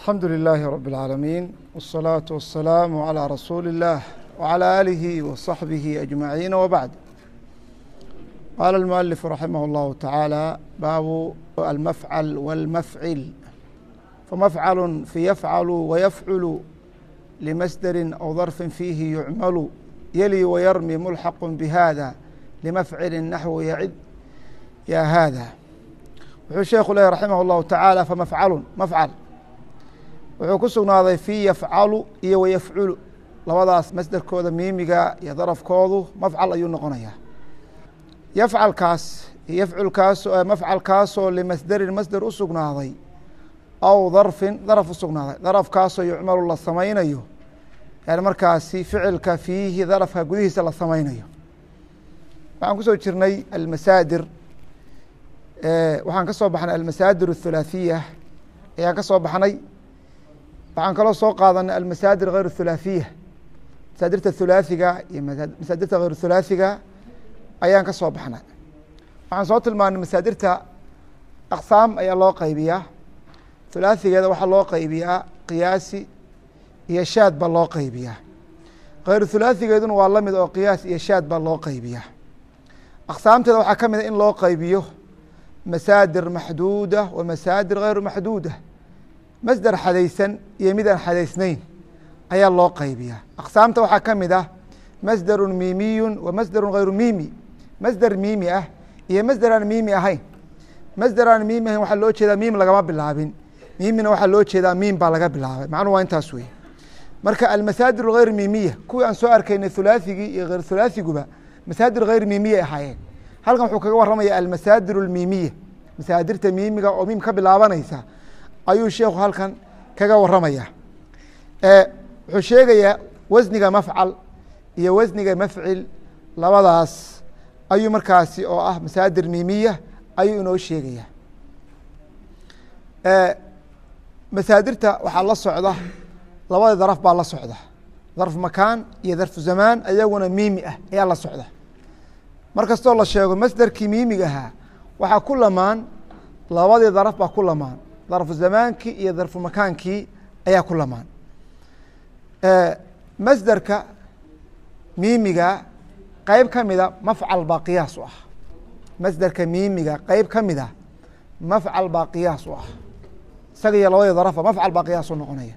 الحمد لله رب العالمين والصلاة والسلام على رسول الله وعلى آله وصحبه أجمعين وبعد قال المؤلف رحمه الله تعالى باب المفعل والمفعل فمفعل في يفعل ويفعل لمسدر أو ظرف فيه يعمل يلي ويرمي ملحق بهذا لمفعل نحو يعد يا هذا wuxuu sheekhu leehy raximah اllahu tacaala famafcalun mafcal wuxuu ku sugnaaday fii yafcalu iyo wayafculu labadaas masderkooda miimiga iyo darafkoodu mafcal ayuu noqonayaa. Yafcalkaas yafculkaas mafcalkaasoo limasderin masder u sugnaaday aw darfin daraf u sugnaaday. Darafkaasoo yucmalu la samaynayo yani markaasi ficilka fiihi darafka gudihiisa la samaynayo. Waxaan ku soo jirnay almasaadir waxaan ka soo baxnay almasaadir الthulaathiya ayaan ka soo baxnay waxaan kaloo soo qaadanay almasaadir hayr hulaafiya masaadirta hulaafiga iyo masaadirta hayr hulaafiga ayaan ka soo baxnay. Waxaan soo tilmaanay masaadirta aqsaam ayaa loo qeybiyaa hulaafigeeda waxaa loo qaybiyaa qiyaasi iyo shaad baa loo qeybiyaa khayr hulaafigeeduna waa la mid oo qiyaas iyo shaad baa loo qeybiyaa aqsaamteeda waxaa ka mid a in loo qaybiyo masaadir maxduuda wa masaadir hayru maxduuda masder xadaysan iyo mid aan xadaysnayn ayaa loo qeybiyaa aqsaamta waxaa ka mid ah masderu miimiyu wa masderu hayru miimi. Masder miimi ah iyo masder aan miimi ahayn. Masder aan miimi ahayn waxaa loo jeedaa miim lagama bilaabin. Miimina waxaa loo jeedaa miim baa laga bilaabay. Macnuhu waa intaas wey marka almasaadir hayr miimiya kuwii aan soo arkaynay thulaathigii iyo hayr thulaathiguba masaadir hayr miimiya ahaayeen. Halkan wuxuu kaga waramaya almasaadir اlmiimiya masaadirta miimiga oo miim ka bilaabanaysa ayuu sheekhu halkan kaga waramaya wuxuu sheegayaa wasniga mafcal iyo wasniga mafcil labadaas. Ayuu markaasi oo ah masaadir miimiya ayuu inoo sheegaya masaadirta waxaa la socda labada daraf baa la socda. Darf makaan iyo darfu zamaan ayaguna miimi ah ayaa la socda. Mar kastoo la sheego masderkii miimiga ahaa waxaa ku lamaan labadii daraf baa ku lamaan darfu zamaankii iyo darfu makaankii ayaa ku lamaan. Masderka miimiga qeyb ka mida mafcal baa qiyaas u ah. Masderka miimiga qeyb ka mida mafcal baa qiyaas u ah. Isaga iyo labadii darafba mafcal baa qiyaas u noqonaya.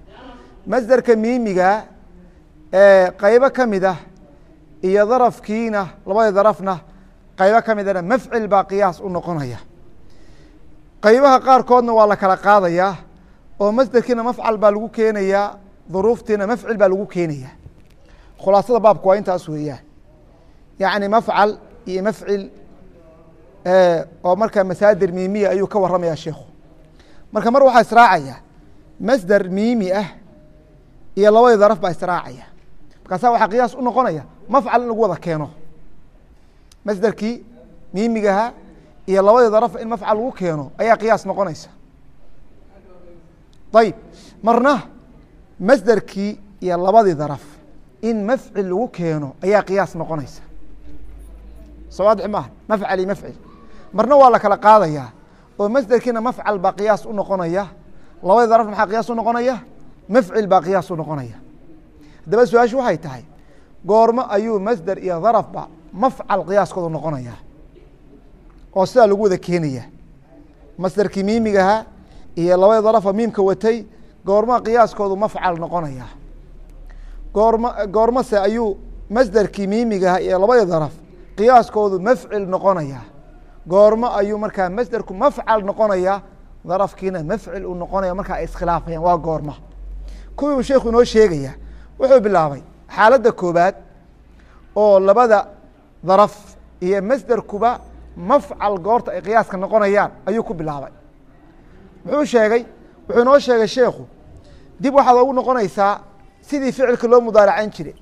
Masderka miimiga qeybo ka mid iyo darafkiina labadii darafna qaybo ka midana mafcil baa qiyaas u noqonaya qeybaha qaarkoodna waa la kala qaadayaa oo masderkiina mafcal baa lagu keenayaa duruuftiina mafcil baa lagu keenaya khulaasada baabku waa intaas weeyaan. Yacni mafcal iyo mafcil oo markaa masaadir miimiya ayuu ka waramaya sheikhu. Marka mar waxaa israacaya masder miimi ah iyo labadii daraf baa israacaya markaasa waxaa qiyaas u noqonaya mafcal in lagu wada keeno. Masderkii miimigaha iyo labadii daraf in mafcal lagu keeno ayaa qiyaas noqonaysa. Ayib marna masderkii iyo labadii daraf in mafcil lagu keeno ayaa qiyaas noqonaysa. Soo waadix maaha mafcal iyo mafcil. Marna waa la kala qaadayaa oo masderkiina mafcal baa qiyaas u noqonaya labadii daraf maxaa qiyaas u noqonaya? Mafcil baa qiyaas u noqonaya. Haddaba su'aashu waxay tahay goormo ayuu masder iyo darafba mafcal qiyaaskoodu noqonaya oo sidaa lagu wada keenaya. Masderkii miimigaha iyo labadii darafba miimka watay goorma qiyaaskoodu mafcal noqonaya. Goorma goormase ayuu masderkii miimigaha iyo labadii daraf qiyaaskoodu mafcil noqonaya. Goormo ayuu markaa masderku mafcal noqonaya darafkiina mafcil uu noqonaya markaa ay iskhilaafayaan waa goorma. Kuwii uu sheekhu inoo sheegaya wuxuu bilaabay xaaladda koobaad oo labada daraf iyo masderkuba mafcal goorta ay qiyaaska noqonayaan ayuu ku bilaabay. Muxuu sheegay? Wuxuu inoo sheegay sheekhu dib waxaad ogu noqonaysaa sidii ficilka loo mudaaracayn jiray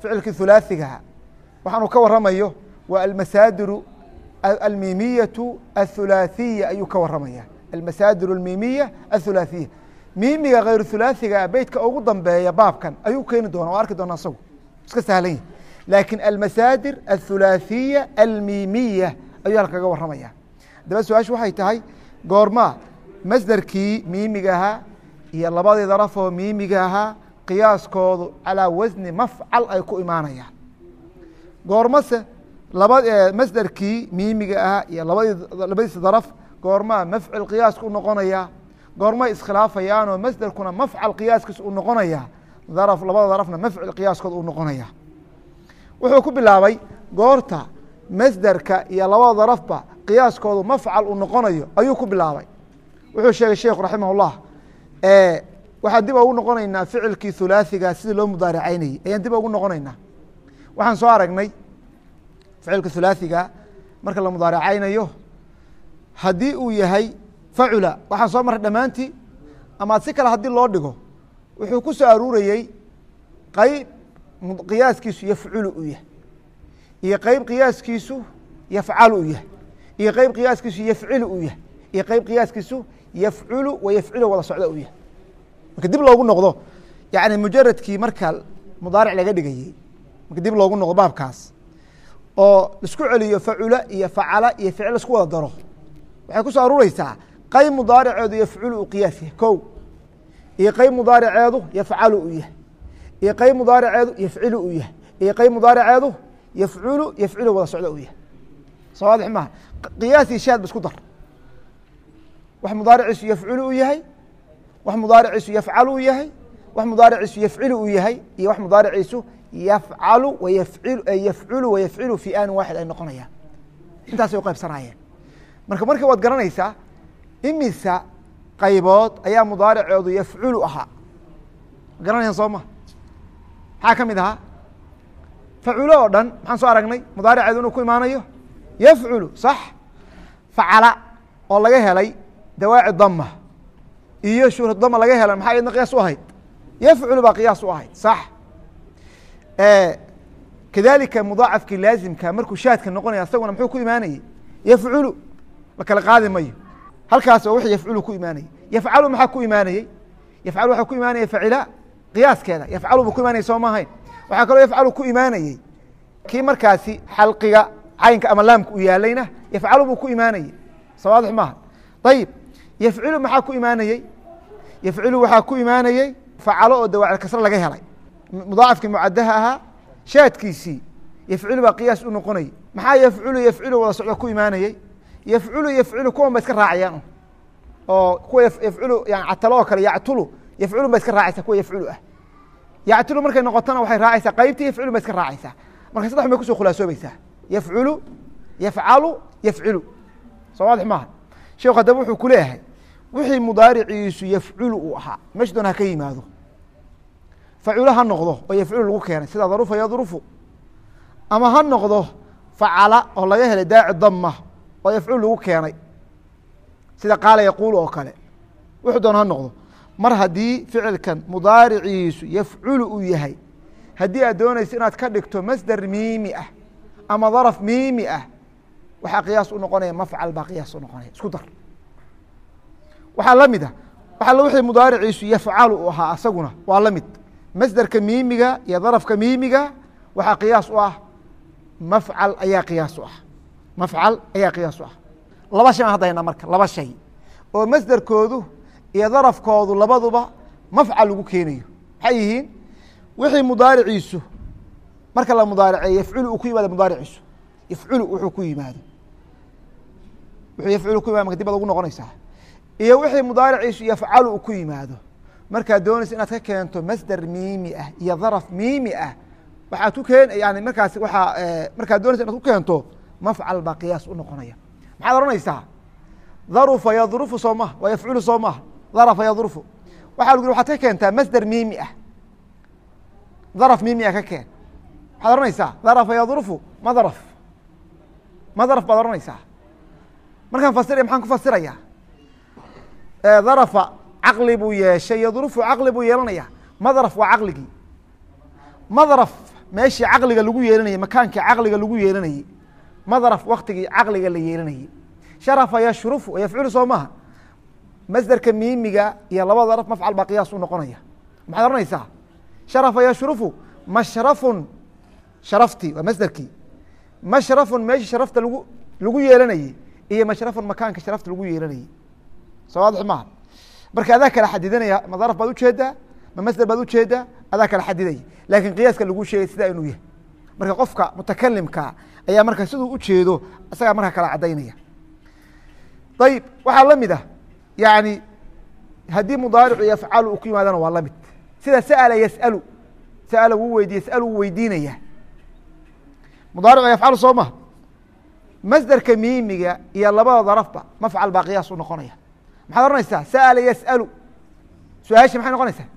ficilkii hulaathigaha waxaanu ka waramayo waa almasaadiru almiimiyatu athulaathiya ayuu ka waramaya almasaadiru almiimiya athulaathiya miimiga hayr thulaathiga beytka ugu dambeeya baabkan ayuu keeni doona o arki doona isagu iska sahlan yahi laakiin almasaadir athulaathiya almiimiya ayuu halka kaga waramaya haddaba su'aashu waxay tahay goormaa masderkii miimigaha iyo labadii darafoo miimiga ahaa qiyaaskoodu calaa wasni mafcal ay ku imaanayaan. Goormase laba masderkii miimiga ahaa iyo labadii labadiisi daraf goormaa mafcil qiyaaska u noqonaya goormay iskhilaafayaanoo masderkuna mafcal qiyaaskiisa u noqonaya daraf labada darafna mafcil qiyaaskooda u noqonaya. Wuxuu ku bilaabay goorta masderka iyo labada darafba qiyaaskoodu mafcal uu noqonayo ayuu ku bilaabay. Wuxuu sheegay sheikhu raximah اllah waxaan dib ugu noqonaynaa ficilkii hulaasiga sidii loo mudaaracaynayey ayaan dib ugu noqonaynaa. Waxaan soo aragnay ficilka hulaasiga marka la mudaaracaynayo haddii uu yahay facula waxaan soo marray dhammaantii ama si kale haddii loo dhigo wuxuu ku soo aruurayey qeyb qiyaaskiisu yafculu u yahay iyo qeyb qiyaaskiisu yafcalu u yahay. Iyo qeyb qiyaaskiisu yafcilu u yahay. Iyo qeyb qiyaaskiisu yafculu wa yafcilu wada socda u yahay. Marka dib loogu noqdo yani mujaradkii marka mudaaric laga dhigayey marka dib loogu noqdo baabkaas oo isku celiyo facula iyo facala iyo ficil isku wada daro waxay ku soo aruureysaa qeyb yafculu u qiyaas yahay. Ko iyo qeyb mudaariceedu yafcalu u yahay. Iyo qeyb mudaariceedu yafcilu u yahay. Iyo qeyb mudaariceedu yafculu yafcilu wada socdo u yahay. Soo waadix maha qiyaasii shaad ba isku dar. Wax mudaariciisu yafculu u yahay wax mudaariciisu yafcalu u yahay wax mudaariciisu yafcilu u yahay iyo wax mudaariciisu yafcalu wayafil yafculu wayafcilu fi aanin waaxid ay noqonayaan. Intaasay uqaybsanaayeen marka marka waad garanaysaa imisa qaybood ayaa mudaariceedu yafculu ahaa. Garanayaan soo ma? Maxaa ka mid ahaa faculo oo dhan maxaan soo aragnay mudaariceedu inuu ku imaanayo yafculu sax facala oo laga helay dawaaci dama iyo shuhra dama laga hela maxaa iyadna qiyaas u ahayd yafculu baa qiyaas u ahayd sax kadalika mudaacafkii laazimka markuu shaadka noqonaya isaguna muxuu ku imaanayey yafculu la kala qaadi mayo halkaas oo wix yafculu ku imaanayey yafcalu maxaa ku imaanayey yafcalu waxaa ku imaanaya facila qiyaaskeeda yafcalu buu ku imaanayay soo maahayn waxaa kaloo yafcalu ku imaanayey kii markaasi xalqiga caynka ama laamka u yaalayna yafcalu buu ku imaanayey soo waadix maaha. Ayib yafcilu maxaa ku imaanayey yafcilu waxaa ku imaanayey facalo oo dawaacil kasre laga helay. Mudaacafkii mucadaha ahaa shaadkiisii yafcilu baa qiyaas u noqonayay. Maxaa yafculu yafcilu wada socdo ku imaanayey yafculu yafcilu kuwan ba iska raacayaan. Oo kuwa yafculu yani catalo oo kale yactulu yafculu ba iska raacaysa kuwa yafculu ah yactulu markay noqotona waxay raacaysaa qaybtii yafculu ba iska raacaysaa. Marka saddex bay ku soo khulaasoobaysaa yafculu yafcalu yafcilu. Soo waadix maaha sheekhu haddaba wuxuu ku leeyahay wixii mudaariciisu yafculu uu ahaa meesha ha ka yimaado. Faculo ha noqdo oo yafculu lagu keenay sida darufa yadrufu. Ama ha noqdo facala oo laga helay daaci dama oo yafculu lagu keenay. Sida qaala yaquulu oo kale wuxuu doon ha noqdo mar haddii ficilkan mudaariciisu yafculu uu yahay haddii aad doonayso inaad ka dhigto masder miimi ah ama daraf miimi ah waxaa qiyaas u noqonaya mafcal baa qiyaas u noqonaya isku dar. Waxaa la mid a waxa wixii mudaariciisu yafcalu u ahaa asaguna waa la mid. Masderka miimiga iyo darafka miimiga waxaa qiyaas u ah mafcal ayaa qiyaas u ah. Mafcal ayaa qiyaas u ah. Laba shay aan haddayna marka laba shay. Oo masderkoodu iyo darafkoodu labaduba mafcal lagu keenayo. Maxay yihiin? Wixii mudaariciisu marka la mudaariceeyo yafculu uu ku yimaado mudaariciisu. Yafculu wuxuu ku yimaado. Wuxuu yafculu ku yimado marka dib ad ugu noqonaysaa. Iyo wixii mudaariciisu yafcalu uu ku yimaado. Markaad doonaysa inaad ka keento masder miimi ah iyo daraf miimi ah waxaad ku keen yani markaas waaa markaad doonaysa inaad ku keento mafcal baa qiyaas u noqonaya. Maxaad ohanaysaa darufa yadrufu soo maha waa yafculu soo maha darafa yadrufu waxaa lagu yiri waxaad ka keentaa masder miimi ah. Daraf miimi ah ka keen. Waxaad ohanaysaa darafa yadrufu ma daraf. Ma daraf baad ohanaysaa markaan fasiraya maxaan ku fasiraya? Darafa caqli buu yeeshay yadrufu caqli buu yeelanaya madraf waa caqligii madraf meeshii caqliga lagu yeelanayey makaankii caqliga lagu yeelanayey madraf waktigii caqliga la yeelanayey sharafa yashrufu yafculu soo maha masderka miimiga iyo laba daraf mafcal baa qiyaas noqonaya. Maxaad ohanaysaa sharafa yashrufu mashrafun sharaftii waa masderkii mashrafun meeshii sharafta lagu lagu yeelanayey iyo mashrafun makaanka sharafta lagu yeelanayey soo waadix maaha marka adaa kala xadidanaya ma daraf baad u jeedaa ma masder baad u jeedaa adaa kala xadidaya laakiin qiyaaska lagu sheegay sidaa inuu yahay. Marka qofka mutakalimka ayaa marka siduu ujeedo isagaa marka kala cadaynaya. Ayib waxaa la mid ah yani haddii mudaaricu yafcalu uu ku yimaadana waa la mid sida sa'ala yas'alu sa'ala wuu weydiye yas'alu wuu weydiinaya mudaaricu yafcalu soo maha masderka miimiga iyo labada darafba mafcal baa qiyaas u noqonaya maxaad oranaysaa sa'ala yas'alu su'aashi maxay noqonaysaa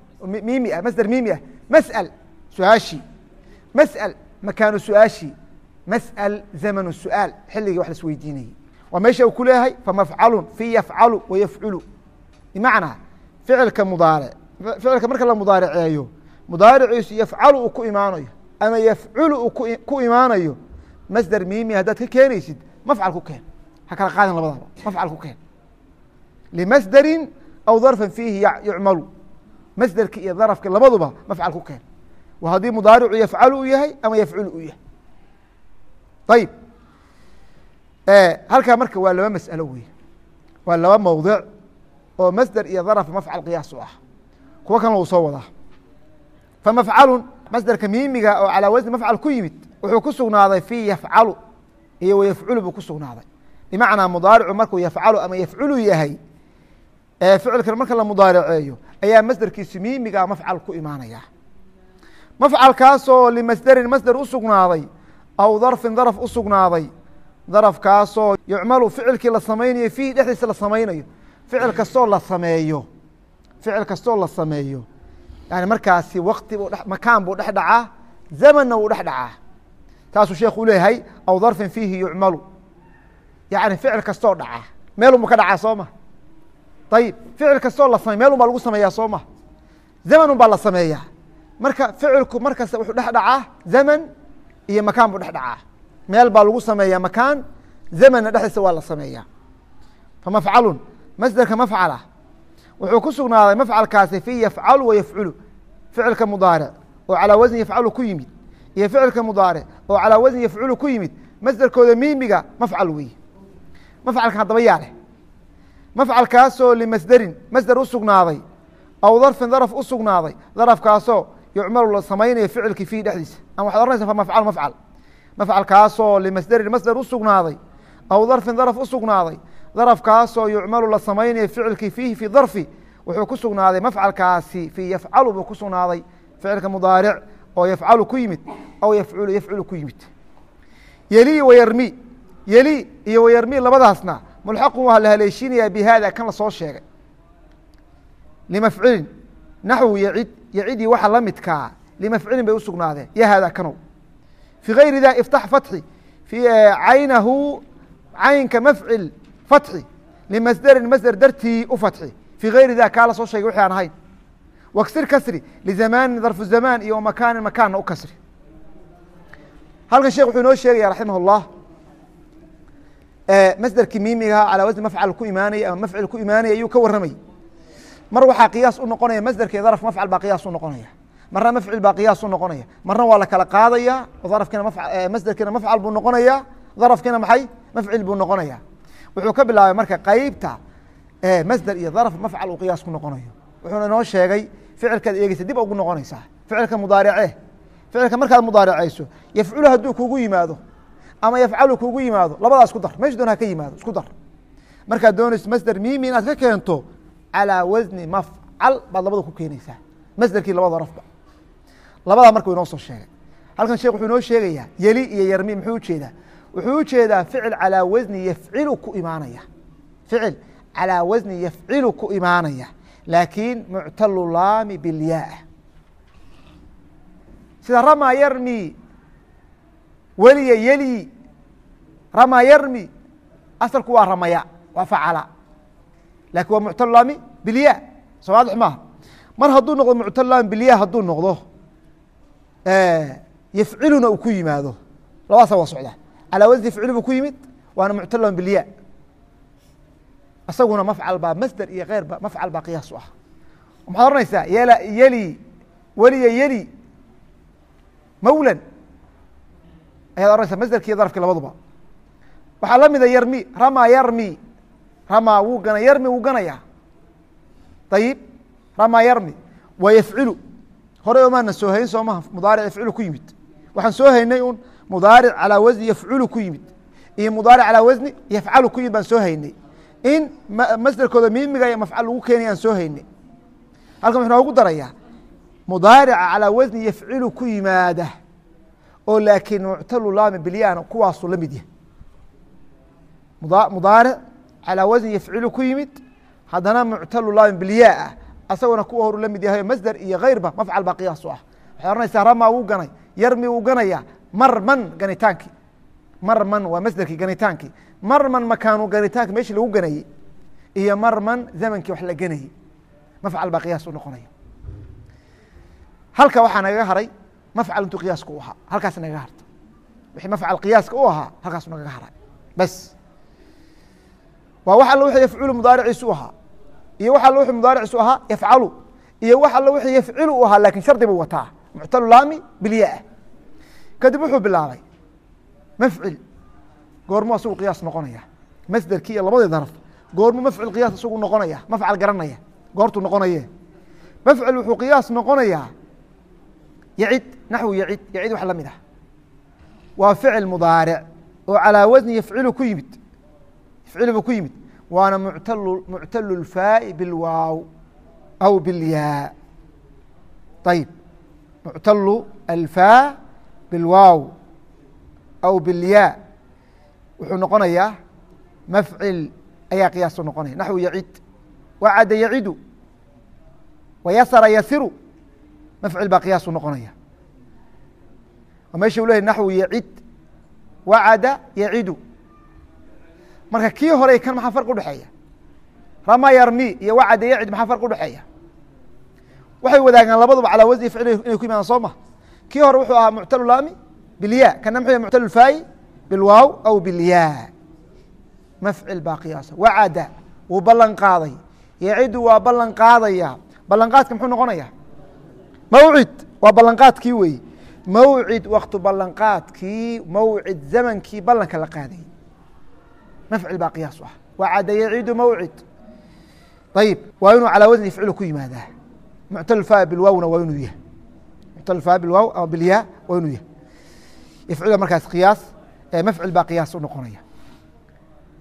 miimi ah masder miimi ah mas'al su'aashi mas'al makaanu su'aashi mas'al zamanu su'aal xilligii wax la isweydiinayey waa meesha uu ku leeyahay famafcalun fi yafcalu wayafculu bimacnaa ficilka mudaaric ficilka marka la mudaariceeyo mudaariciisu yafcalu uu ku imaanayo ama yafculu uu ku imaanayo masder miimi haddaad ka keenaysid mafcal ku keen. Ha kala qaadin labadaba mafcal ku keen. Limasderin aw darfan fiihi yucmalu masderki iyo darafki labaduba mafcal ku keen. Wa haddii mudaaricu yafcalu u yahay ama yafculu u yahay. Ayib halkaa marka waa laba mas'alo wey waa laba mowdic oo masder iyo daraf mafcal qiyaas u ah. Kuwo kalena uu soo wadaa. Famafcalun masderka miimiga oo calaa wasni mafcal ku yimid wuxuu ku sugnaaday fi yafcalu iyo wayafculu buu ku sugnaaday. Bimacnaa mudaaricu markuu yafcalu ama yafculu yahay ficilkan marka la mudaariceeyo ayaa masderkiisu miimiga mafcal ku imaanaya mafcalkaasoo limasderin masder u sugnaaday aw darfin daraf u darafkaasoo yucmalu ficilkii la samaynayo fiihi dhexdiisa la samaynayo. Ficil kastoo la sameeyo. Ficil kastoo la sameeyo. Yani markaasi wakti buu makaan buu dhex dhacaa zamanna wuu dhex dhacaa. Taasuu sheekhu uleeyahay aw darfin fiihi yucmalu. Yani ficil kastoo dhacaa. Meelun bu ka dhacaa soo ma. Ayib ficil kastoo la samey meelun baa lagu sameeyaa soo ma. Zamanun baa la sameeyaa. Marka ficilku markasta wuxuu dhex dhacaa zaman iyo makaan buu dhex dhacaa meel baa lagu sameeyaa makaan zamanna dhexdiisa waa la sameeyaa. Famafcalun masderka mafcala. Wuxuu ku sugnaaday mafcalkaasi fi yafcalu wa ficilka mudaaric oo calaa wasni yafcalu ku yimid. Iyo ficilka mudaaric oo calaa wasni yafculu ku yimid. Masderkooda miimiga mafcal weeye mafcalkan haddaba yaa leh. Mafcalkaasoo limasderin masder u sugnaaday aw darfin daraf u sugnaaday darafkaasoo yucmalu la samaynayo ficilkii fiihi dhexdiisa. Ama waxad ohanaysa famafcal mafcal mafcalkaasoo limasderin masder u sugnaaday aw darfin daraf u sugnaaday darafkaasoo yucmalu la samaynayo ficilkii fiihi fi darfi wuxuu ku sugnaaday mafcalkaasi fi yafcalu buu ku sugnaaday ficilka mudaaric oo yafcalu ku yimid aw yafculu yafculu ku yimid. Yeli wayarmi yeli iyo wayarmi labadaasna mulxaqun waa la haleeshiinayaa bi hada kan la soo sheegay. Limafcilin naxwu yacid yacidii waxa la midkaa limafcilin bay u sugnaadeen fii gayri da fatxi fi caynahu caynka mafcil fatxi limasderin masder dartii u fatxi fii gayri da kaa la soo sheegay wixi aan ahayn waksir kasri lizamaanin darfu zamaan iyo makaanin makaanna u kasri halkan sheekh wuxuu inoo sheegaya raximah اllah masderkii miimigaha calaa wasni mafcal ku imaanaya ama mafcil ku imaanaya ayuu ka warramayy mar waxaa qiyaas u noqonaya masderkii darf mafcal baa qiyaas u noqonaya marna mafcil baa qiyaas u noqonaya. Marna waa la kala qaadaya darafkiina masderkiina mafcal buu noqonaya darafkiina maxay? Mafcil buu noqonaya. Wuxuu ka bilaabay marka qeybta masder iyo darf mafcal uu qiyaas ku noqonayo. Wuxuuna inoo sheegay ficilkaad eegeysa dib ugu noqonaysaa. Ficilka mudaarice. Ficilka markaad mudaaricayso yafculu hadduu kugu yimaado ama yafcalu kugu yimaado labadaa isku dar. Meesha doon ha ka yimaado isku dar. Markaad doonayso masder miimi inaad ka keento calaa wasni mafcal baad labada ku keenaysaa. Masderkii labada darafba labadaa marka u inoo soo sheegay. Halkan sheekh wuxuu inoo sheegayaa yeli iyo yarmi muxuu u jeedaa wuxuu u jeedaa ficil calaa wasni yafcilu ku imaanaya. Ficil calaa wasni yafcilu ku imaanaya. Laakiin muctalu laami bilyaa sida rama yarmi weliya yeli rama yarmi asalku waa ramaya waa facala laakiin waa muctalu laami bilya soo waadix maaha? Mar hadduu noqdo muctalu laami bilya hadduu noqdo yafciluna uu ku yimaado labadaasa waa socda calaa wasni yafcilu buu ku yimid waana muctalu laami bilya isaguna mafcal baa masder iyo keyrba mafcal baa qiyaas u ah maxaad oranaysaa yl yeli weliya yeli mawlan ayaad oranaysaa masderki iyo darafki labaduba waxaa la mida yarmi rama yarmi rama wuu gana yarmi wuu ganaya ayib ramaa yarmi wa yafcilu horey omaana soo hayn soo maha mudaaric yafcilu ku yimid. Waxaan soo haynay un mudaaric calaa wasni yafculu ku yimid. Iyo mudaaric calaa wasni yafcalu ku yimid baan soo haynay. In masderkooda miimiga iyo mafcal lagu keenaya aan soo haynay. Halkan wuxuu noogu darayaa mudaarica calaa wasni yafcilu ku yimaada oo laakiin muctalu laami bilyana kuwaasuu la mid yahay. Mudaaric calaa wasni yafcilu ku yimid haddana muctalu bilyaa ah asagona kuwa horu la yahay masder iyo keyrba mafcal baa qiyaas ah. Waxay ohanaysaa rama wuu ganay yarmi wuu ganaya marman ganitaankii marman waa masderkii ganitaankii marman makaanu ganitaanki meeshii lagu ganayey iyo marman zamankii wax la ganayey. Mafcal baa qiyaas u noqonaya. Halka waxaa nagaga haray mafcal intuu qiyaaska u ahaa halkaas nagaga harta wixii mafcal qiyaaska u ahaa halkaasu nagaga haray. Bas. Waa wax alla wixii yafculu mudaariciisu u ahaa iyo wax alla wixii mudaariciisu ahaa yafcalu. Iyo wax alla wixii yafcilu u ahaa laakiin shardi buu wataa. Muctalu laami bilyaa. Kadib wuxuu bilaabay mafcil. Goormuu asagu qiyaas noqonaya. Masderkii iyo labadii daraf goormuu mafcil qiyaas isagu noqonaya mafcal garanaya. Goortuu noqonaye. Mafcil wuxuu qiyaas noqonayaa yacid naxwu yacid yacid wax la mid ah. Waa ficil mudaaric oo calaa wasni yafcilu ku yimid. Yafcilu buu ku yimid waana muctalu muctalu lfaai bilwaaw aw bilyaa. Ayib muctalu alfaa bilwaaw aw bilyaa. Wuxuu noqonayaa mafcil ayaa qiyaasu noqonaya. Naxwu yacid wacada yacidu wayasara yasiru. Mafcil baa qiyaasu noqonaya. Oo meesha u lehay naxwu yacid wacada yacidu marka kii hore kan maxaa farq udhexeeya rama yarmi iyo wacada yacid maxaa farq udhexeeya waxay wadaagaan labaduba calaa wasni ficli inay ku yimaadaan soo ma. Kii hore wuxuu ahaa muctalu laami bilya kana muxuu muctalu faayi bilwaaw aw bilyaa mafcil baa qiyaasa. Wacada wuu ballan qaaday. Yacidu waa ballan qaadaya. Ballanqaadka muxuu noqonaya? Mawcid waa ballanqaadkii weeye mawcid waktu ballanqaadkii mawcid zamankii ballanka la qaaday mafcil baa qiyaas u ah. Wacada yacidu mawcid. Ayib waa inuu calaa wasni yafcilu ku yimaadaa. Muctal fa bilwaawna waa inuu yahay. Muctal fa bilwaaw ama bilyaa waa inuu yahay. Yafcila markaas qiyaas mafcil baa qiyaas u noqonaya.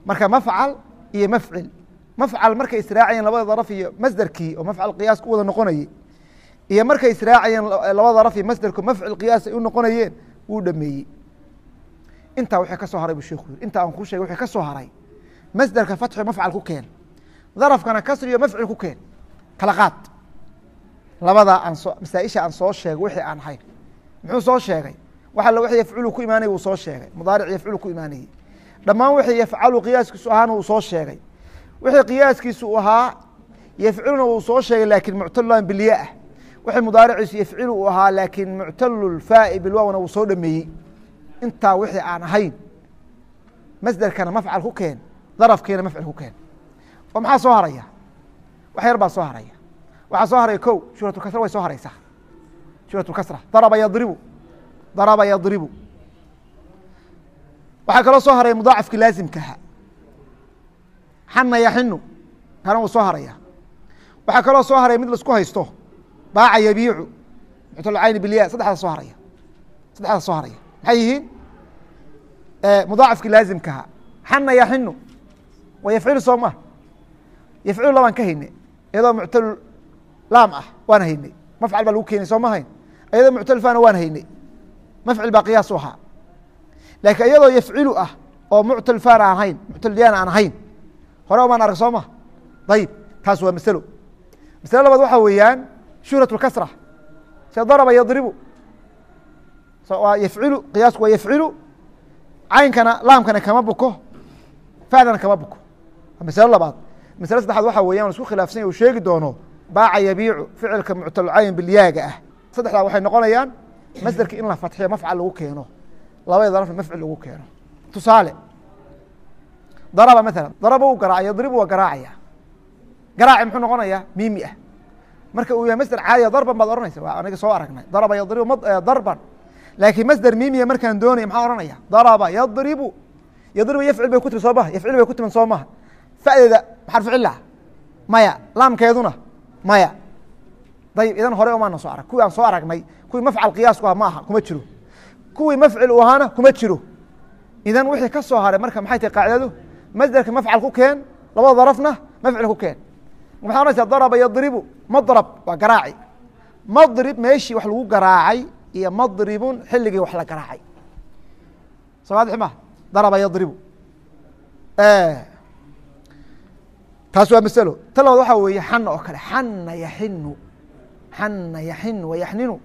Marka mafcal iyo mafcil mafcal markay israacayeen labada daraf iyo masderkii oo mafcal qiyaas ku wada noqonayey iyo markay israacayeen labada daraf iyo masderku mafcil qiyaas ay u noqonayeen wuu dhameeyey intaa wixii ka soo haray buu sheikhu yiri. Inta aan kuu sheegay wixii ka haray. Masderka fatxi mafcal ku keen. Darafkana kasriyo mafcil ku keen. Kala qaad. Labadaa aan soo masaaisha aan soo sheegay wixii aan ahayn muxuu soo sheegay? Wax alla wixii yafculu ku imaanayay wuu soo sheegay. Mudaaric yafculu ku imaanayey dhammaan wixii yafcalu qiyaaskiisu ahaana wuu soo sheegay. Wixii qiyaaskiisu u ahaa yafciluna wuu soo sheegay laakiin muctalulan bilya ah. Wixii mudaariciisu yafcilu uu ahaa laakiin muctalu faai bilwaawna wuu soo dhameeyey intaa wixii aan ahayn masderkana mafcal ku keen darafkiina mafcil ku keen. Oo maxaa soo haraya? Wax yar baa soo haraya. Waxaa soo haraya ko shuratulkasra way soo haraysaa. Shuratulkasra daraba yadribu daraba yadribu waxaa kaloo soo haraya mudaacafki laasimkaha xana yaxinu kana wuu soo haraya. Waxaa kaloo soo haraya mid la isku haysto baaca yabiicu muctalcayni bilya saddexdaa soo haraya. Saddexdaa soo haraya maxay yihiin mudaacafki laazimkaha xana yaxinu wa yafcilu soo ma? Yafcilu labaan ka hayne iyadoo muctalu laam ah waan haynay mafcal baa lagu keenay soo ma hayn? Iyadoo muctalu fana waan haynay mafcil baa qiyaas u ahaa. Laakiin iyadoo yafcilu ah oo muctal fana aan muctal diyaana aan ahayn hore omaan arag soo ma? Ayib taas waa masalo. Masalo labaad waxaa weeyaan shuhrat اkasra se daraba yadribu waa yafcilu qiyaasku waa yafcilu. Caynkana laamkana kama buko fadana kama buko. Masalo labaad. Masalo saddexaad waxaa weyan isku khilaafsanya uu sheegi doono baaca yabiicu ficilka muctalcayn bilyaaga ah. Saddexdaa waxay noqonayaan masderki in la fatxiyo mafcal lagu keeno. Labada darafna mafcil lagu keeno. Tusaale daraba maala daraba u garaaca yadribu waa garaacaya. Garaaci muxuu noqonaya mimi ah. Marka uu yahay masder caadiya darban baad ohanaysa waa aniga soo aragnay. Daraba yadribu darban laakiin masder mimiya markaan doonaya maxaa ohanaya daraba yadribu. Yadribu yafcil bay ku timi soo maha yafcil bay ku timan soo maha fadeeda cila maya laamkeeduna. Maya. Dayib idan hore umaana soo arag. Kuwii aan soo aragnay kuwii mafcal qiyaasku aha ma aha kuma jiro. Kuwii mafcil u ahaana kuma jiro. Idan wixii ka soo haray marka maxay tahay qaacidadu? Masderka mafcal ku keen labada darafna mafcil ku keen. Maxaa ohanaysaa daraba yadribu. Madrab waa garaaci madrib meeshii wax lagu garaacay iyo madribun xilligii wax la garaacay. Soo waadix ma daraba yadribu. Taas waa masalo. Ta labaad waxaa weeye xana oo kale. Xana yaxinu. Xana yaxinu wayaxninu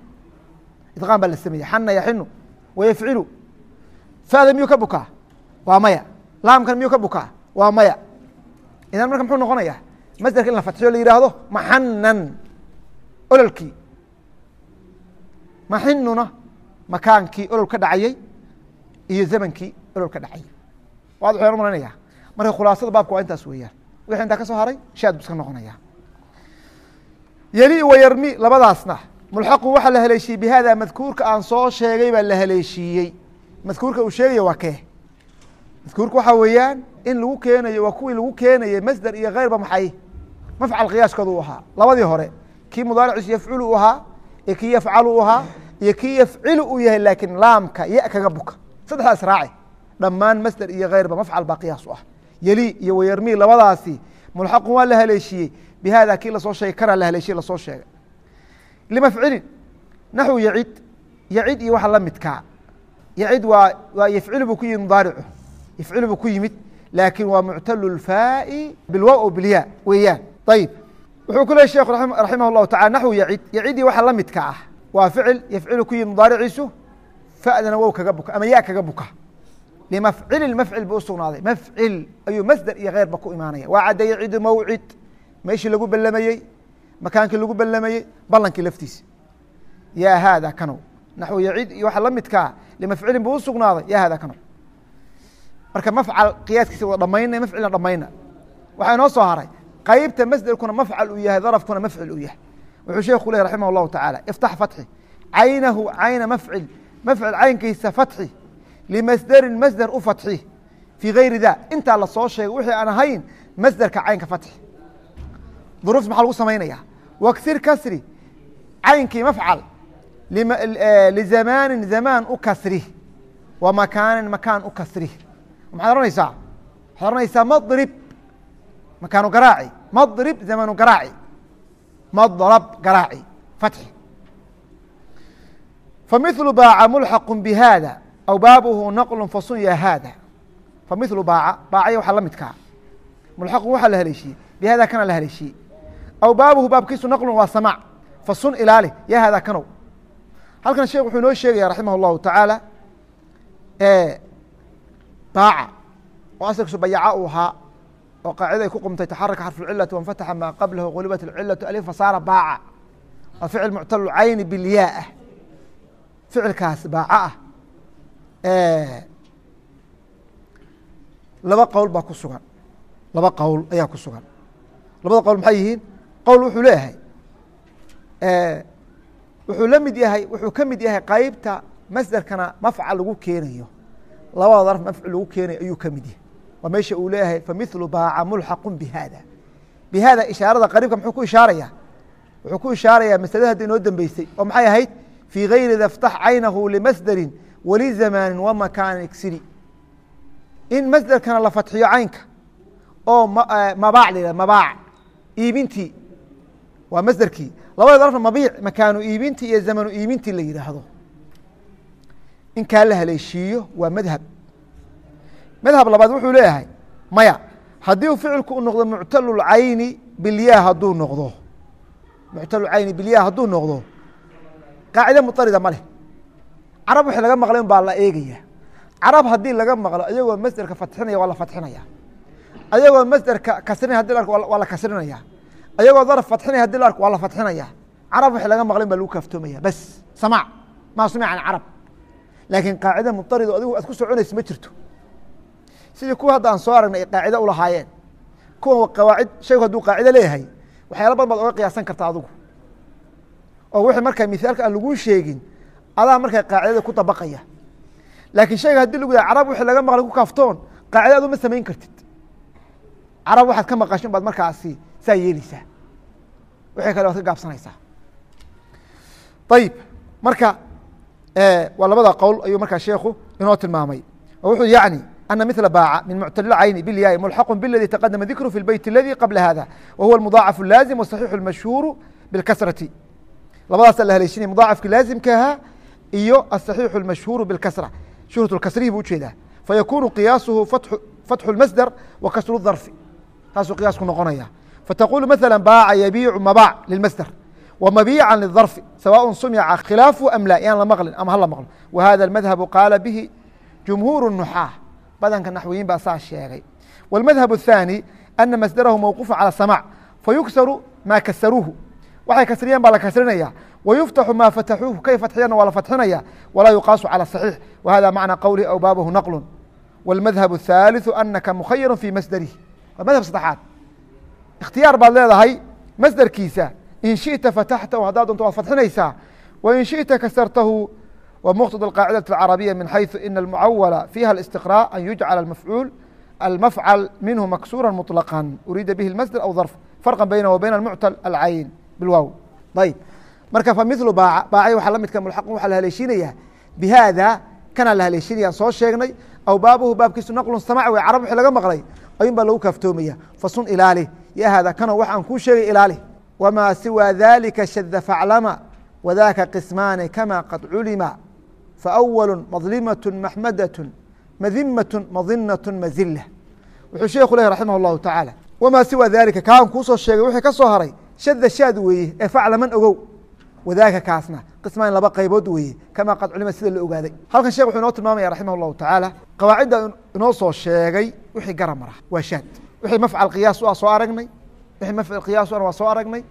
idqaan baa la sameeyey. Xana yaxinu wayafcilu fada miyuu ka bukaa? Waa maya. Laamkan miyuu ka bukaa? Waa maya. Idan marka muxuu noqonaya masderka in la fatxiyo la yihahdo maxanan ololkii maxinuna makaankii olol ka dhacayey iyo zamankii olol ka dhacayay. Waad waxaan malanaya marka khulaasada baabka waa intaas weeyaan. Wixii intaa ka soo haray shaad bu iska noqonaya yeli wayarmi labadaasna. Mulxaqu waxaa la haleeshiiyey bi madkuurka aan soo sheegay baa la haleeshiiyey madkuurka uu sheegaya waa kee? Madkuurka waxaa weeyaan in lagu keenayo waa kuwii lagu keenayay masder iyo keyrba maxay? Mafcal qiyaaskooda u ahaa. Labadii hore kii mudaariciisu yafculu u ahaa iyo kii yafcalu u ahaa iyo kii yafcilu uu yahay laakiin laamka ya kaga buka. Saddexdaas raaci. Dhammaan masder iyo keyrba mafcal baa qiyaas u ah. Yeli iyo wayarmi labadaasi mulxaqun waa la haleeshiiyey bi kii la soo sheegay kanaa la haleeshiye la soo sheegay. Limafcilin naxwu yacid. Yacid iyo waxa la midkaa. Yacid waa waa yafcilu buu ku yimid mudaaricu. Yafcilu buu ku yimid laakin waa muctalu lfaai bilwa o weeyaan. Ayib wuxuu ku leey sheekhu raximah llahu taala naxwu yacid yacidii waxa la midka ah. Waa ficil yafcilu ku yimid mudaariciisu fadana wow kaga buka ama ya kaga buka. Limafcili mafcil buu usugnaaday mafcil ayuu masder iyo keyrba ku imaanaya. Waa cadde yacidu mawcid meeshii lagu bellamayey makaankii lagu bellamayey ballankii laftiisa ya haada kanow naxwu yacid iyo waxa la midkaa limafcilin buu usugnaaday ya haada kanow marka mafcal qiyaaskiisa wada dhamayna mafcilna dhamayna waxaa inoo soo haray qeybta masderkuna mafcal uu yahay darafkuna mafcil uu yahay. Wuxuu sheekhu leh raximah اllahu taعala iftax fatxi caynahu cayna mafcil mafcil caynkiisa fatxi limasderin masder u fatxi fii gayri da intaa la soo sheegay wixii aan ahayn masderka caynka fatxi. Duruuf maxaa lagu samaynaya waksir kasri caynkii mafcal lizamaanin zamaan u kasri wa makaanin makaan u kasri. Maxaad ohanaysaa waxaad ohanaysaa madrib makaanu garaaci madrib zamaanu garaaci madrab garaaci fatxi famiثlu baaca mulxaqu bihada aw baabuhu naqlu fasun ya haada famiثlu baaca baacaya waxaa la midkaa mulxaqun waxaa la haleeshiyey bihada kana la haleeshiyey aw baabuhu baabkiisu naqlun waa samaac fasun ilaali ya haada kanow halkan sheekh wuxuu inoo sheegaya raximah اllahu tacaala baaca oo asalkiisu bayaca uu ahaa oo qaacida ay ku qumtay taxaraka xarfu اlcilati wanfataxa maa qablahu gulibat اlcilatu alif fasaara baaca. Waa ficil muctalu cayni bilyaa ah. Ficilkaas baaca ah. Laba qowl baa ku sugan. Laba qowl ayaa ku sugan. Labada qowl maxay yihiin? Qowl wuxuu leeyahay wuxuu la mid yahay wuxuu ka mid yahay qeybta masderkana mafcal lagu keenayo. Labada darf mafcul lagu keenayo ayuu ka mid yahay waa meesha uu leeyahay famiثlu baaca mulxaqu bihada bihada ishaarada qariibka muxuu ku ishaaraya wuxuu ku ishaaraya maslada hadda inoo dambeysay oo maxay ahayd? Fii gayri da ftax caynahu limasderin walizamaani wamakaanin igsiri in masderkana la fatxiyo caynka oo mabaac la mabaac iibintii. Waa masderkii labada darafna mabiic makaanu iibintii iyo zamanu iibintii la yidhaahdo. In la haleeshiiyo waa madhab madhab labaad wuxuu leeyahay maya haddii ficilku u noqdo muctalulcayni bilyaa hadduu noqdo. Muctalulcayni bilyaa hadduu noqdo. Qaacide muطarida ma leh. Carab wixii laga maqlay un baa la eegaya. Carab haddii laga maqlo ayagoo masderka fatxinaya waa la fatxinaya. Ayagoo masderka kasrinaya hadi la arko waa la kasrinaya. Ayagoo daraf fatxinaya hadi la arko waa la fatxinaya. Carab wixii laga maqlay un baa lagu kaaftoomaya. Bas samaac maa sumic can carab. Laakiin qaacide muطarida adigu aad ku soconaysa ma jirto sidii kuwa hadda aan soo aragnay ay qaacide ulahaayeen kuwa qawaacid shaygu hadduu qaacide leeyahay waxyaala badan baad oga qiyaasan karta adigu oo wixii markaa mithaalka aan laguu sheegin adaa markaa qaacidada ku dabaqaya. Laakiin shayga haddii lagu yahay carab wixii laga maqlay ku kaaftoon qaacida adu ma samayn kartid. Carab waxaad ka maqashin baad markaasi saa yeeleysaa wixii kale waad ka gaabsanaysaa. Ayib marka waa labada qowl ayuu markaa sheekhu inoo tilmaamay. Oo wuxuu yacni أن مثل باع من معتل العين بالياء ملحق بالذي تقدم ذكره في البيت الذي قبل هذا وهو المضاعف اللازم والصحيح المشهور بالكسرة labadaas la haleeshinaya mudaacafki laazimkaha iyo aلصaxiixu اlmashhuuru bاlkasra shuhrat اlkasrihi buu ujeedaa fayakunu qiyaasuhu fatxu اlmasdar wa kasru الdarfi taasuu qiyaasku noqonaya fataqulu maثala baaca yabiicu mabaac lilmasdar wmabiica liلdarfi sawaء sumica khilaafu am la yaan la maqlin ama hala maqlo wa hada اmadhabu qaala bihi jumhuur الnuxaa badanka naxwiyiin baa saa sheegay wاlmadhab الثaanي ana masdarahu mawquufa calى الsamاc fayuksaru ma kasaruuhu waxay kasriyeen baa la kasrinaya wayuftaxu maa fataxuuhu kay fatxiyeenna waa la fatxinaya walaa yuqaasu calى صaxiix wahada macna qowlihi aw baabahu naqlu wاlmadhab الثaaliثu anaka mukhayaru fii masdarihi waa madhab saddexaad ikhtiyaar baad leedahay masderkiisa in shiئta fataxtahu haddaad doonto waad fatxinaysaa wain shiئta kasartahu ومqتضى القاaعدة العربية من حيث إن المعول فيها الاستقراء أن يجعل المفعول المفعل منه مكسورا مطلقا أريد به المسدر أو ظرف فرقا بينه وبين المعتل العين بالواو طيب marka فمثل bاac baacay waxaa la midka ملحق waxaa la haleeshinaya بhاada kana la haleeshinaya soo sheegnay أو baabuhu baabkiisu نqل samاع w carab wixii laga maqlay ayun baa lagu kaaftoomaya fasun ilaali ya hada kana wax aan kuu sheegay ilaali وما siوى ذلika shد فاعلما وذاka قسماni كما قad culima فأول مظلمة محمدة مذمة مظنة مزلة wuxuu sheekhu leh raximah الlahu taعaalى wmaa siوى dalika kaan kuusoo sheegay wixii ka soo haray shada shaad weeye ee faclaman ogow wadaaka kaasna qismaan laba qaybood weeye kamaa qad culima sida la ogaaday halkan shekh wuxuu inoo tilmaamaya raximah الlahu taعaalى qawaacidda inoo soo sheegay wixii gara mara waa shaad wixii mafcal qiyaas u ah soo aragnay wixii mafcal qiyaas u ah waa soo aragnay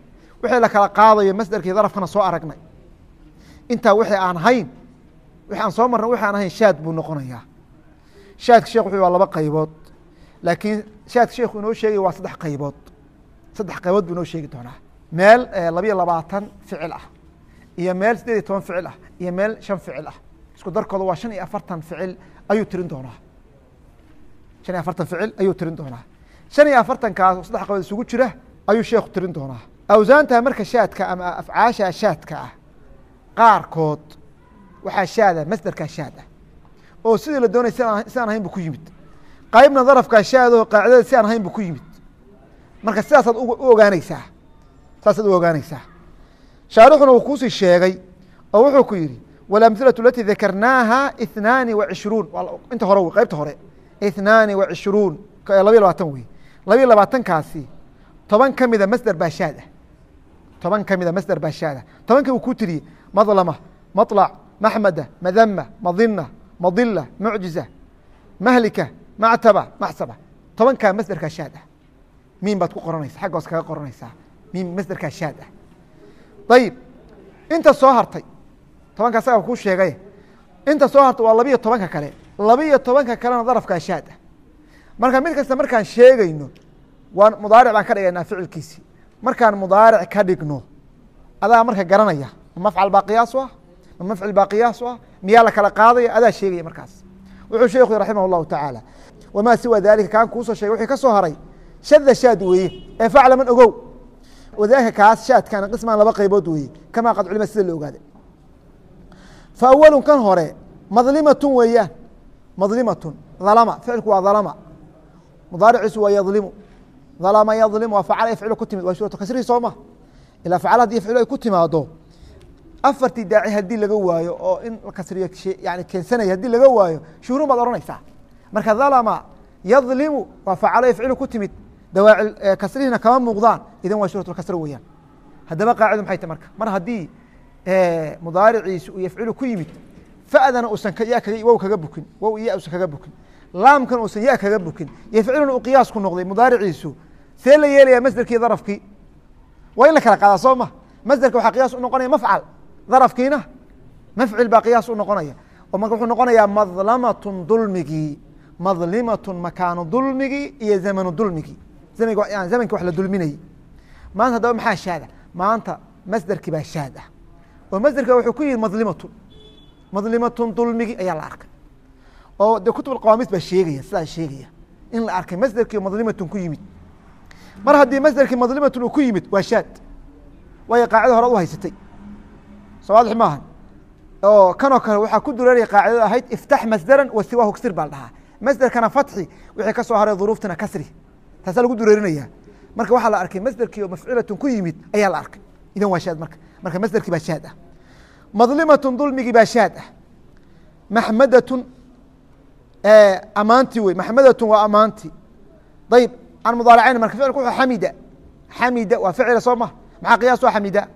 wixii la kala qaadayo masderkii darafkana soo aragnay intaa wixii aan hayn wixi aan soo marna wixi aan ahayn shaad buu noqonayaa. Shaadka shekh wuxuu waa laba qaybood laakiin shaadka sheekhu inoo sheegay waa saddex qaybood. Saddex qaybood buu inoo sheegi doonaa. Meel labiyo labaatan ficil ah iyo meel siddeed iyo toban ficil ah iyo meel shan ficil ah. Isku darkooda waa shan iyo afartan ficil ayuu tirin doonaa. Shan iyo afartan ficil ayuu tirin doonaa. Shan iyo afartankaas oo saddex qaybood isugu jira ayuu sheekhu tirin doonaa. Awsaantaa marka shaadka ama afcaasha shaadka ah qaarkood waxaa shaada masderkaa shaad oo sidii la doonay si ahayn bu ku yimid. Qaybna darafkaa shaadoo qaacidada si aan ahayn bu ku yimid. Marka sidaasaad u ogaanaysaa. Saasaad u ogaanaysaa. Shaarixuna wuu kuusii sheegay oo wuxuu ku yidhi walamhilatu alatii dakarnaaha inaani wa cishruun inta hore qaybta hore. Inaani wa cishruun labiya labaatan wey labiya labaatankaasi toban ka mida masder baa shaad ah toban ka mida masder baa shaad tobankii uu ku tiriyey madlama maطlac maxmada madama madina madila mucjiza mahlika mactaba maxsaba tobankaa masderkaa shaad ah miin baad ku qoranaysa xagga hoos kaga qoranaysaa miin masderkaa shaad ah ayib inta soo hartay tobanka asaga kuu sheegay inta soo hartay waa labiyo tobanka kale labiyo tobanka kalena darafkaa shaad ah marka mid kasta markaan sheegayno waan mudaaric baan ka dhigaynaa ficilkiisii markaan mudaaric ka dhigno adaa marka garanaya mafcal mafcil baa qiyaasu ah miyaa la kala qaadaya? Adaa sheegaya markaas. Wuxuu sheekhu raximah اllahu tacaala wamaa siwa dalika kaan kuusoo sheegay wixii ka soo haray shada shaad weeye ee faclaman ogow. Wadaaka kaas shaadkana qismaan laba qaybood weeye kamaa qad culima sida la ogaaday fa awalu kan hore madlimatun weeyaan madlimatun dhalama ficilku waa dhalama. Mudaariciisu waa yadlimu dhalama yadlim waa facala yafcilu ku timid waa shuuratu kasrihi soo ma? Ilaa facala haddii yafcilu ay ku timaado afartii daaci haddii laga waayo oo in kasriyo yani keensanaya haddii laga waayo shuhrun baad ohanaysaa marka dhalama yadlimu waa facalo yafcilu ku timid dawaaci kasrihina kama muuqdaan idan waa shuhratkasr weeyaan. Haddaba qaacidu maxay tahy marka? Mar haddii mudaariciisu uu yafcilu ku yimid fa'dana uusan ya kaga wow kaga bukin wow iya usan kaga bukin. Laamkan uusan ya kaga bukin yafciluna uu qiyaas ku noqday mudaariciisu see la yeelaya masderkii darafkii. Waa in la kala qaadaa soo ma? Masderka waxaa qiyaas u noqonaya mafcal darafkiina. Mafcil baa qiyaas u noqonaya. Oo marka wuxuu noqonayaa madlamatun dulmigii madlimatun makaanu dulmigii iyo zamanu dulmigii zamanki wax la dulminayey maanta haddaba maxaa shaada? Maanta masderkii baa shaad ah oo masderka wuxuu ku yihi madlimatun. Madlimatun dulmigii ayaa la arkay. Oo de kutub qawaamiis baa sheegaya sidaa sheegaya. In la arkay masderkii madlimatun ku yimid. Mar haddii masderkii madlimatun uu ku yimid waa shaad. Waayo qaacida hore u haysatay soo waadix maaha. Oo kanoo kale waxaa ku dureeraya qaacidada ahayd iftax masdaran wa siwaahu ksir baa dhahaa. Masderkana fatxi wixii ka soo haray duruuftana kasri. Taasaa lagu dureerinaya marka waxaa la arkay masderkii oo mafculatun ku yimid ayaa la arkay. Idan waa shaad marka. Marka masderkii baa shaad ah. Madlimatun dulmigii baa shaad ah. Maxmadatun amaanti wey. Maxmadatun waa amaanti ayib aan mudaalacayn marka ficilku wuxuu xamida. Xamida waa ficila soo ma. Maxaa qiyaas u ah xamida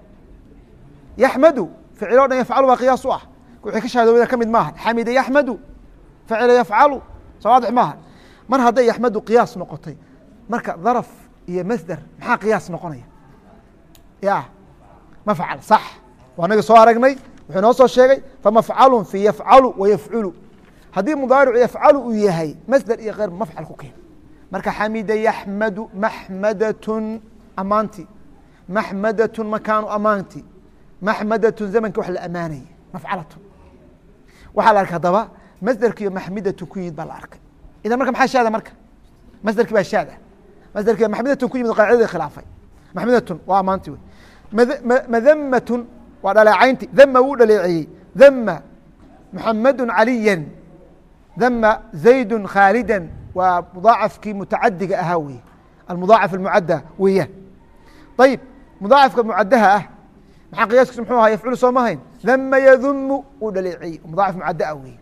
yaxmadu ficil o dhan yafcalu baa qiyaas u ah wixii ka shahadoobada ka mid maaha xamida yaxmadu ficila yafcalu soo waadix maaha mar hadday yaxmadu qiyaas noqotay marka daraf iyo masder maxaa qiyaas noqonaya ya mafcal sax waa naga soo aragnay wuxuu inoo soo sheegay famafcalun fi yafcalu wa haddii mudaaricu yafcalu uu yahay masder iyo keyr mafcal ku keen marka xamida yaxmadu maxmadatun amaanti maxmadatun makaanu amaanti maxmadatun zamanki wax la amaanaya mafcalatun waxaa la arkay haddaba masderkiiyo maxmidatun ku yimid baa la arkay. Idan marka maxaa shaada marka? Masderkii baa shaad ah masderkii maxmidatun ku yimid qaacidadii khilaafay. Maxmidatun waa amaanti wey. Madamatun waa dhaleecaynti dama wuu dhaleeceeyey dama muxamadu caliya dama zaydu khaalida waa mudaacafkii mutacadiga ahaa wey almudaacaf almucadda weeyaan. Ayib mudaacafka mucadaha ah maxaa qiyaaskiisu muxuu ahaa yafculu soo mahayn dama yadumu uu dhaleeceeyey mudaacaf mucadda ah wey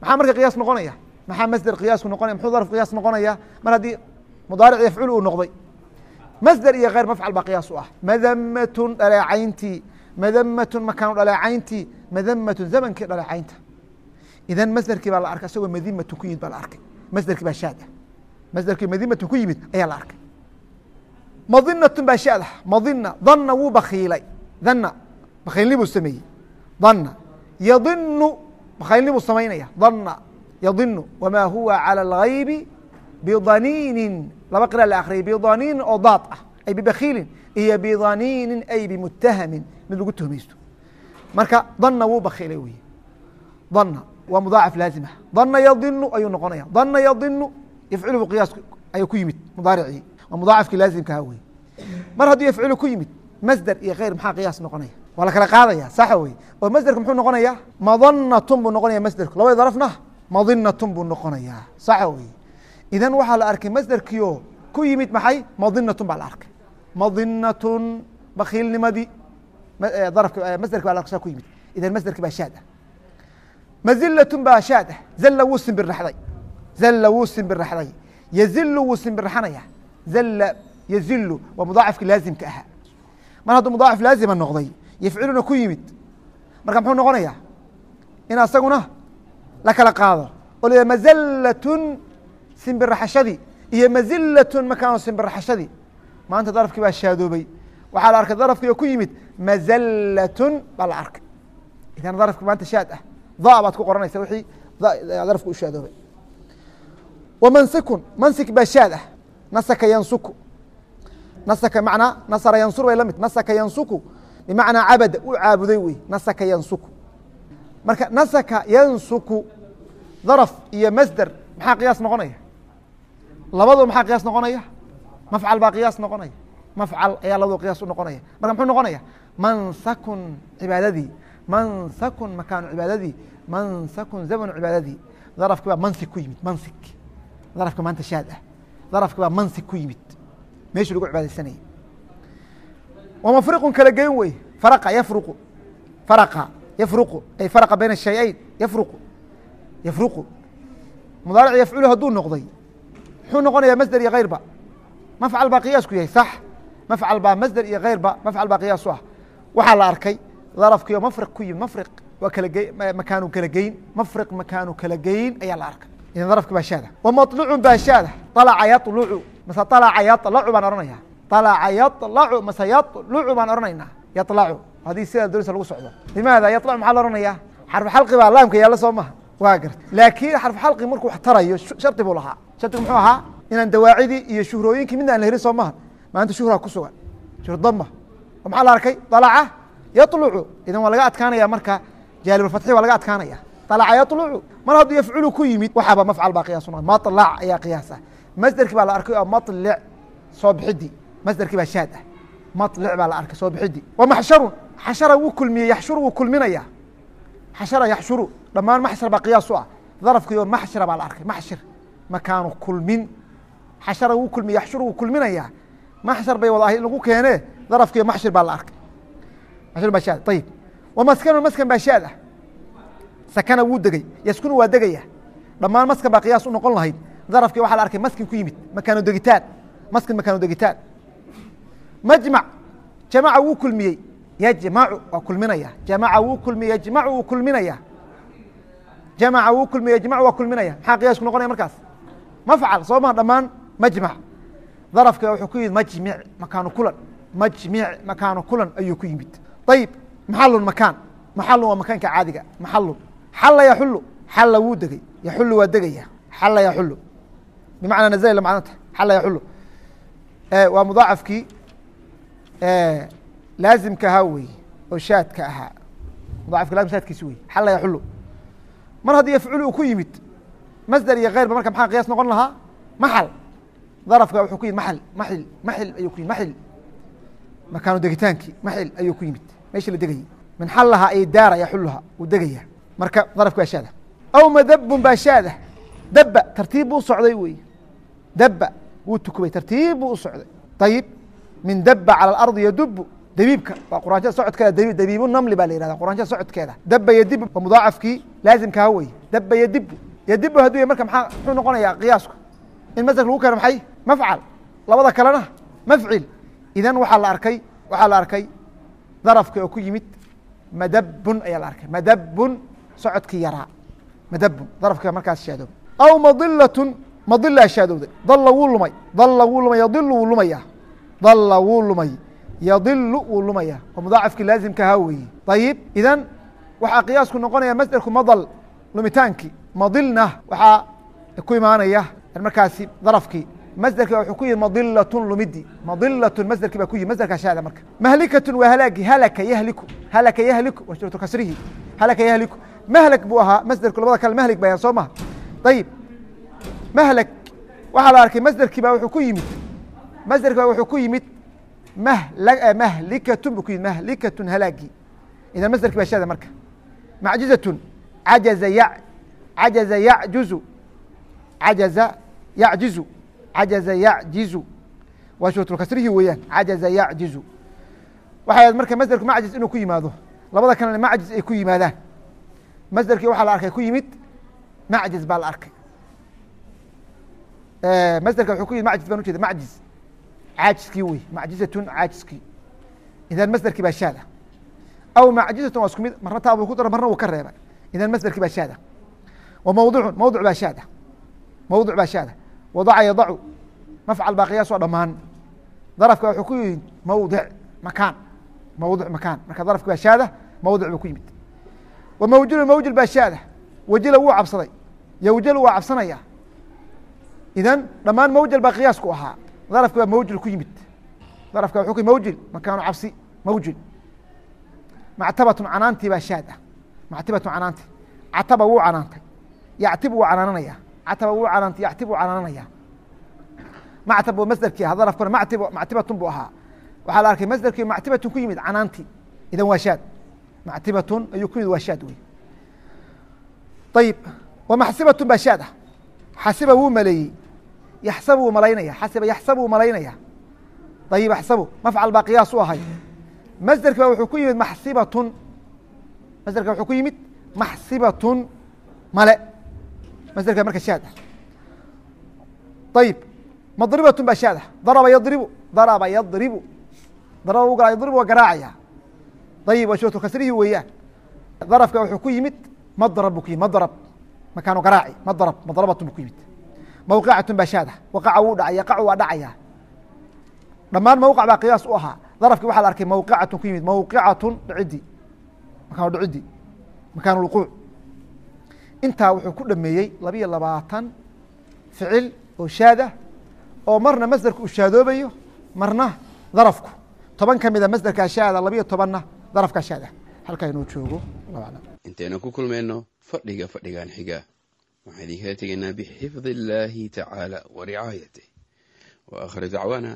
maxaa marka qiyaas noqonaya? Maxaa masder qiyaasku noqonaya? Muxuu darf qiyaas noqonaya? Mar haddii mudaaric yafculu uu noqday. Masder iyo keyr mafcal baa qiyaas u ah. Madamatun dhaleecayntii. Madamatun makaanu dhaleecayntii. Madamatun zamankii dhaleecaynta. Idan masderkii baa la arkay isagoo madimatun ku yimid baa la arkay. Masderkii baa shaad ah. Masderkii madimatun ku yimid ayaa la arkay. Madinatun baa shaad ah. Madina dana wuu bakiilay dana bakiilni buu sameeyey. Dana yadinu bakiilni buu samaynaya dana yadinu wamaa huwa calى اlgaybi bidaniinin laba qira la akriyay bidaniinin oo daad ah ay bibakiilin iyo bidaniinin ay bimutahamin mid lagu tuhmaysto. Marka dana wuu bakiilay wey dana waa mudaacaf laazim ah. Dana yadinu ayuu noqonaya. Dana yadinu yafculu qiyaas ayuu ku yimid mudaaricii. Waa mudaacafkii laazimkaha wey mar hadduu yafculu ku yimid masder iyo keyr maxaa qiyaas noqonaya? Waa la kala qaadaya saxa wey oo masderku muxuu noqonaya madanatun buu noqonaya masderku. Labada darafna madinatun buu noqonayaa. Saxa wey idan waxaa la arkay masderkiio ku yimid maxay? Madinatun baa la arkay. Madinatun bakiilnimadii darafka masderki baa la arkay ku yimid. Idan masderki baa shaad ah mazilatun baa shaad ah zalla wuu simbirraxday. Zalla wuu simbirraxday. Yazilu wuu simbirraxanaya zalla yazilu waa mudaacafki laazimka ahaa mar hadduu mudaacaf laazima noqday yafciluna ku yimid. Marka muxuu noqonaya? In asaguna la kala qaado. Oo la mazalatun simbiraxashadii iyo mazilatun makaano simbiraxashadii maanta darafkii baa shaadoobay. Waxaa la arkay darafkii oo ku yimid mazalatun baa la arkay. Idan darafki maanta shaad ah. Da baad ku qoranaysa wixii darafku u shaadoobay wa mansikun mansik baa shaad ah. Nasaka yansuku nasaka macnaa nasara yansur bay la mid nasaka yansuku bimacnaa cabada u caabuday wey nasaka yansuku marka nasaka yansuku daraf iyo masder maxaa qiyaas noqonaya labadu maxaa qiyaas noqonaya mafcal baa qiyaas noqonaya mafcal ayaa labadu qiyaas u noqonaya marka muxuu noqonaya mansakun cibaadadii mansakun makaanu cibaadadii mansakun zamanu cibaadadii darafki baa mansik ku yimid mansik darafka maanta shaad ah darafki baa mansik ku yimid meeshuu lagu cibaadaysanayay. Wa mafriqun kala geyn wey. Faraqa yafruqu. Faraqa yafruqu. Ay faraqa bayna shayayn. Yafruqu. Yafruqu. Mudaaric yafculu hadduu noqday muxuu noqonayaa masder iyo keyrba mafcal baa qiyaasku yahay sax. Mafcal baa masder iyo keyrba mafcal baa qiyaas u ah. Waxaa la arkay darafkiio mafriq ku yimid mafriq waa kala ge makaanu kala geyn mafriq makaanu kala geyn ayaa la arkay. Idan darafki baa shaada. Wa maطlucun baa shaada. Alaca yalucu mase alaca yalacu baan ohanaya alaca yalacu mase yalucu baan ohanaynaa yalacu haddii sidaa doonisa lagu socdo. Limaada yalacu maxaa la ohanaya xarfu xalqi baa laamka yaalla soo maha. Waa garta laakiin xarfu xalqi markuu tarayo shardi buu lahaa. Shardigu muxuu ahaa? Inaan dawaacidii iyo shuhrooyinkii midna aan la helin soo maha. Maanta shuhraa ku sugan. Shuhdama oo maxaa la arkay? Alaca yalucu idan waa laga adkaanaya marka. Jaalibulfatxi waa laga adkaanaya alaca yalucu mar hadduu yafculu ku yimid waxaaba mafcal baa qiyaas unoqon malac ayaa qiyaasa masderkii baa la arkay oo maطlic soo bixidii masderkii baa shaad ah. Maطlic baa la arkay soo bixidii wa maxsharun? Xashara wuu kulmiyey yaxshuru wuu kulminaya. Xashara yaxshuru. Dhammaan maxshar baa qiyaas u ah darafkiio maxshira baa la arkay. Maxshir. Makaanu kulmin. Xashara wuu kulmiye yaxshuru wuu kulminaya. Maxshar bay wada ahay in lagu keene darafkiio maxshir baa la arkay. Maxshir baa shaad. Ayib wa maskanu maskan baa shaad ah. Sakana wuu degey yaskunu waa degaya. Dhammaan maskan baa qiyaas u noqon lahayd darafkii waxaa la arkay maskin ku yimid makaano degitaan maskin makaano degitaan. Majmac jamaca wuu kulmiyey. Yajmacu waa kulminaya jamaca wuu kulmiyey yajmacu wuu kulminaya jamaca wuu kulmiyey yajmacu waa kulminaya maxaa qiyaasku noqonaya markaas. Mafcal soo maha dhammaan? Majmac. Darafka wuxuu ku yimid majmic makaanu kulan. Majmic makaanu kulan ayuu ku yimid. Ayib maxalun makaan maxalun waa makaanka caadiga. Maxalun xalla yaxulu xalla wuu degey yaxulu waa degaya xalla yaxulu bimacnaa nazla macnata xalla yaxulu waa mudaacafkii laazimka ahaa wey oo shaadka ahaa mudaacafki lazim shaadkiisi wey xalla yaxulu mar haddii yafculu uu ku yimid masder iyo keyrba marka maxaa qiyaas noqon lahaa maxal darafka wuxuu ku yimid maal maxil maxil ayuu ku yimid maxil makaanu degitaankii maxil ayuu ku yimid meeshii la degayey min xallaha ay daara yaxuluha uu degaya marka darafki baa shaada aw madabun baa shaada dab tartiib buu socday wey dab wuu tukubay tartiib buu u socday. Ayib min dab calى ardi yadubu dabiibka waa quraanshada socodkeeda dabiibu namli baa la yihahda quranshada socodkeeda. Daba yadibu waa mudaacafkii laazimkaha wey daba yadibu yadibu hadduu ya marka maa muxuu noqonayaa qiyaasku? In masdarka lagu keeno maxay? Mafcal labada kalena mafcil. Idan waxaa la arkay waxaa la arkay darafka oo ku yimid madabun ayaa la arkay. Madabun socodkii yaraa. Madabun darafki baa markaas sheedo aw madilatun madilaa shaadowday dalla wuu lumay dalla wuu lumay yadilu wuu lumaya dalla wuu lumay yadilu wuu lumaya oo mudaacafkii laazimka ahaa weeye. Ayib idan waxaa qiyaasku noqonaya masderku madal lumitaankii madilna waxaa ku imaanaya markaasi darafkii. Masderka wuxuu ku yihi madilatun lumidi madilatun masderkii baa ku yihi masderkaa shaada marka. Mahlikatun waa halaagi halaka yahliku. Halaka yahliku waa shuratu kasrihi. Halaka yahliku. Mahlak buu ahaa masderku labada kale mahlig bayaan soo maha ayib mahlak. Waxaa la arkay masderkii baa wuxuu ku yimid. Masderki baa wuxuu ku yimid mhl mahlikatun buu ku yimid mahlikatun halaagii idan masderki baa shaada marka. Macjizatun. Cajaza ya cajaza yajuzu. Cajaza yacjizu cajaza yacjizu waa shurutulkasrihi weeyaan. Cajaza yacjizu waxay ahayd marka masderku macjiz inuu ku yimaado. Labada kalena macjiz ay ku yimaadaan. Masderkii waxaa la arkay ku yimid macjiz baa la arkay. Masderka wuxuu ku yimid macjiz baan ujeeda macjiz caajiskii wey macjizatun caajiskii. Idan masderkii baa shaada. Aw macjizatun waa isku mid marna taa buu ku daro marna wuu ka reebay. Idan masderkii baa shaada. Wa mawdicun mawdic baa shaada. Mawdic baa shaada. Wadaca yadacu mafcal baa qiyaas dhammaan. Darafka wuxuu ku yimid mawdic makaan. Mawdic makaan. Marka darafki baa shaada mawdic buu ku yimid. Wa mawjilun mawjil baa shaada wajila wuu cabsaday. Yowjal waa cabsanaya. Idan dhammaan mawjil baa qiyaasku ahaa. Darafki baa mawjil ku yimid. Darafka wuxuu ku mawjil makaanu cabsi mawjil. Mactabatun canaantii baa shaad ah. Mactibatun canaanti cataba wuu canaantay. Yactib wuu canaananaya. Cataba wuu canaantay yactib wuu canaananaya. Mactab waa masderkii ahaa. Darafkuna matib mactibatun buu ahaa. Waxaa la arkay masderkii mactibatun ku yimid canaantii. Idan waa shaad. Mactibatun ayuu ku yimid waa shaad wey ayib wa maxsibatun baa shaad ah xasiba wuu maleeyey yaxsabu wuu malaynaya xasiba yaxsabu wuu malaynaya ayib axsabu mafcal baa qiyaas u ahay masderki ba wuxuu ku yimid maxsibatun masderka wuxuu ku yimid maxsibatun male masderka marka shaad ah ayib madribatun baa shaad ah daraba yadribu daraba yadribu daraba yadribu waa garaacaya ayib waa kasrihi weeyaan darafka wuxuu ku yimid madrab buu ku yimid madrab makaanu garaaci madrab madrabatun buu ku yimid. Mawqicatun baa shaad ah waqaca wuu dhacay yaqacu waa dhacaya. Dhammaan mawqic baa qiyaas u ahaa. Darafki waxaa la arkay mawqicatun ku yimid mawqicatun dhicidii makaanu dhicidii makaanu lwuquuc intaa wuxuu ku dhameeyey labiyo labaatan ficil oo shaad oo marna masderka uu shaadoobayo marna darafku. Toban ka mida masderkaa shaada labiyo tobanna darafkaa shaad halkaa inuu joogo intaynu ku kulmayno fadhiga fadhigan xiga. Waxaan idinkala tegaynaa bixifdi illaahi tacaala wa ricaayatih wa aakhiru dacwaana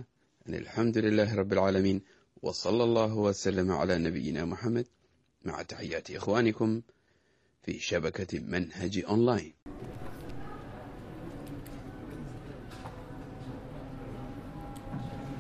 an alxamdu lilaahi rabbi alcaalamiin wa sala allahu wasalama calaa nabiyina moxamed maca taxiyaati ikhwaanikum fii shabakati manhaji online.